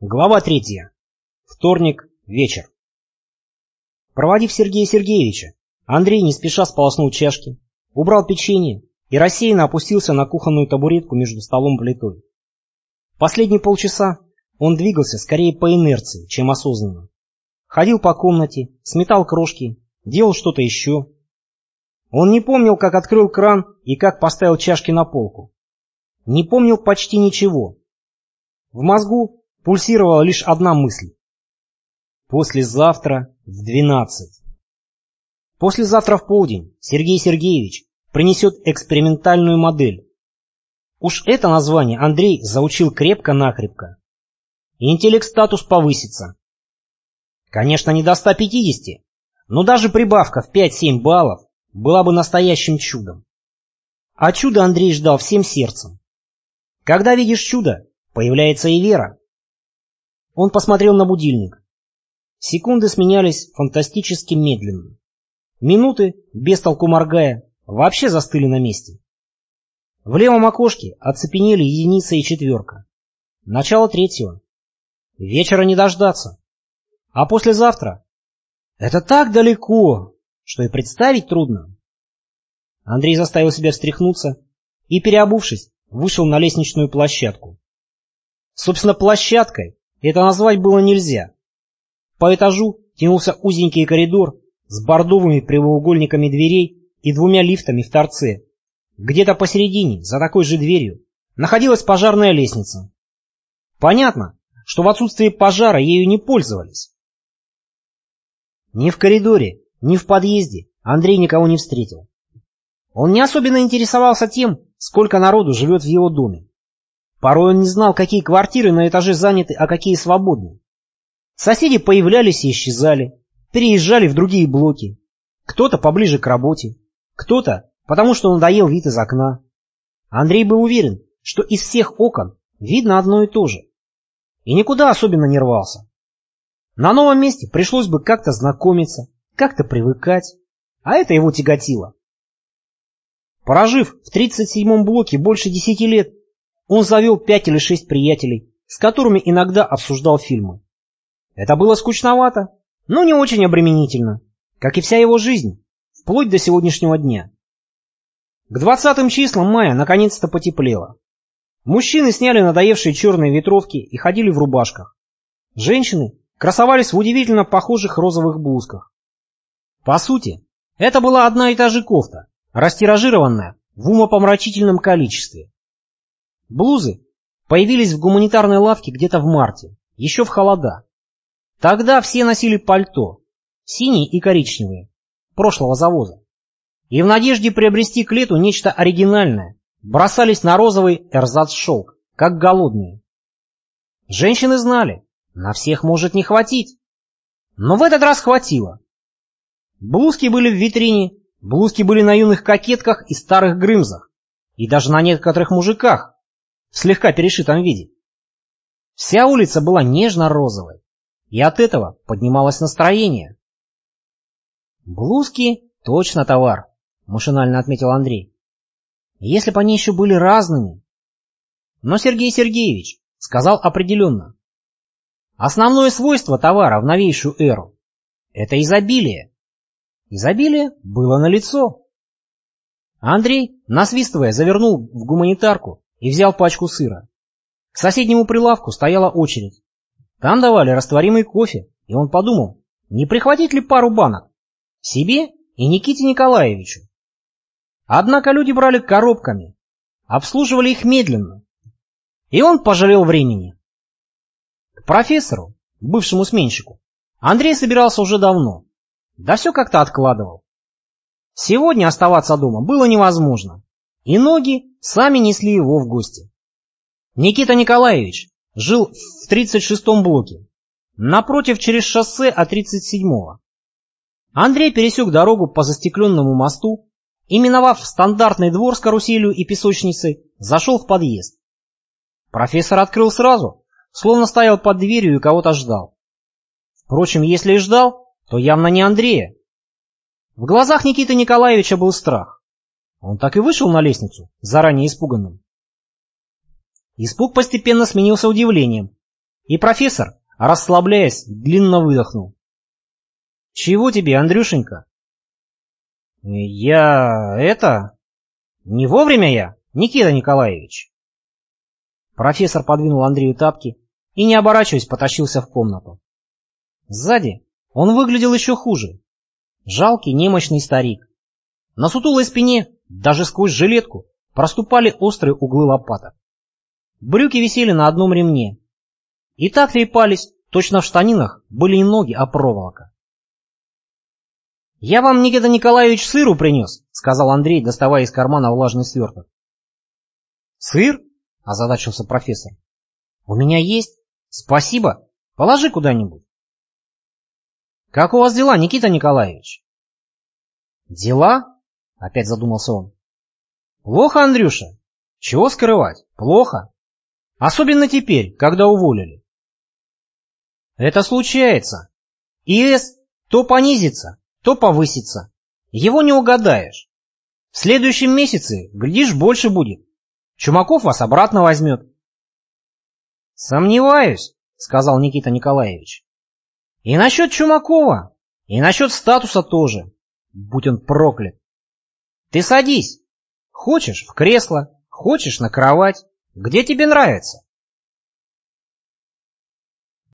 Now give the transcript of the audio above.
Глава третья. Вторник. Вечер. Проводив Сергея Сергеевича, Андрей не спеша сполоснул чашки, убрал печенье и рассеянно опустился на кухонную табуретку между столом и плитой. Последние полчаса он двигался скорее по инерции, чем осознанно. Ходил по комнате, сметал крошки, делал что-то еще. Он не помнил, как открыл кран и как поставил чашки на полку. Не помнил почти ничего. В мозгу пульсировала лишь одна мысль. Послезавтра в двенадцать. Послезавтра в полдень Сергей Сергеевич принесет экспериментальную модель. Уж это название Андрей заучил крепко-накрепко. Интеллект-статус повысится. Конечно, не до 150, но даже прибавка в 5-7 баллов была бы настоящим чудом. А чудо Андрей ждал всем сердцем. Когда видишь чудо, появляется и вера. Он посмотрел на будильник. Секунды сменялись фантастически медленно. Минуты, без толку моргая, вообще застыли на месте. В левом окошке оцепенели единица и четверка. Начало третьего. Вечера не дождаться. А послезавтра? Это так далеко, что и представить трудно. Андрей заставил себя встряхнуться и, переобувшись, вышел на лестничную площадку. Собственно, площадкой это назвать было нельзя. По этажу тянулся узенький коридор с бордовыми прямоугольниками дверей и двумя лифтами в торце. Где-то посередине, за такой же дверью, находилась пожарная лестница. Понятно, что в отсутствие пожара ею не пользовались. Ни в коридоре, ни в подъезде Андрей никого не встретил. Он не особенно интересовался тем, сколько народу живет в его доме. Порой он не знал, какие квартиры на этаже заняты, а какие свободны. Соседи появлялись и исчезали, переезжали в другие блоки. Кто-то поближе к работе, кто-то, потому что надоел вид из окна. Андрей был уверен, что из всех окон видно одно и то же. И никуда особенно не рвался. На новом месте пришлось бы как-то знакомиться, как-то привыкать, а это его тяготило. Прожив в 37-м блоке больше десяти лет, он завел пять или шесть приятелей, с которыми иногда обсуждал фильмы. Это было скучновато, но не очень обременительно, как и вся его жизнь, вплоть до сегодняшнего дня. К двадцатым числам мая наконец-то потеплело. Мужчины сняли надоевшие черные ветровки и ходили в рубашках. Женщины красовались в удивительно похожих розовых блузках. По сути, это была одна и та же кофта, растиражированная в умопомрачительном количестве. Блузы появились в гуманитарной лавке где-то в марте, еще в холода. Тогда все носили пальто, синие и коричневые, прошлого завоза. И в надежде приобрести к лету нечто оригинальное, бросались на розовый эрзац-шелк, как голодные. Женщины знали, на всех может не хватить. Но в этот раз хватило. Блузки были в витрине, блузки были на юных кокетках и старых грымзах, и даже на некоторых мужиках, в слегка перешитом виде. Вся улица была нежно-розовой, и от этого поднималось настроение. «Блузки — точно товар», — машинально отметил Андрей. «Если бы они еще были разными». Но Сергей Сергеевич сказал определенно. Основное свойство товара в новейшую эру — это изобилие. Изобилие было налицо. Андрей, насвистывая, завернул в гуманитарку и взял пачку сыра. К соседнему прилавку стояла очередь. Там давали растворимый кофе, и он подумал, не прихватить ли пару банок? Себе и Никите Николаевичу. Однако люди брали коробками, обслуживали их медленно. И он пожалел времени. К профессору, бывшему сменщику, Андрей собирался уже давно. Да все как-то откладывал. Сегодня оставаться дома было невозможно и ноги сами несли его в гости. Никита Николаевич жил в 36-м блоке, напротив через шоссе от 37-го. Андрей пересек дорогу по застекленному мосту и, миновав стандартный двор с каруселью и песочницей, зашел в подъезд. Профессор открыл сразу, словно стоял под дверью и кого-то ждал. Впрочем, если и ждал, то явно не Андрея. В глазах Никиты Николаевича был страх. Он так и вышел на лестницу, заранее испуганным. Испуг постепенно сменился удивлением. И профессор, расслабляясь, длинно выдохнул. «Чего тебе, Андрюшенька?» «Я... это... не вовремя я, Никита Николаевич». Профессор подвинул Андрею тапки и, не оборачиваясь, потащился в комнату. Сзади он выглядел еще хуже. Жалкий, немощный старик. На сутулой спине, даже сквозь жилетку, проступали острые углы лопаток. Брюки висели на одном ремне. И так трепались, точно в штанинах были не ноги, а проволока. «Я вам, Никита Николаевич, сыру принес», — сказал Андрей, доставая из кармана влажный сверток. «Сыр?» — озадачился профессор. «У меня есть. Спасибо. Положи куда-нибудь». «Как у вас дела, Никита Николаевич?» «Дела?» — опять задумался он. «Плохо, Андрюша. Чего скрывать? Плохо. Особенно теперь, когда уволили. Это случается. ИС то понизится, то повысится. Его не угадаешь. В следующем месяце, глядишь, больше будет. Чумаков вас обратно возьмет. Сомневаюсь, сказал Никита Николаевич. И насчет Чумакова, и насчет статуса тоже. Будь он проклят. Ты садись. Хочешь в кресло, хочешь на кровать. Где тебе нравится?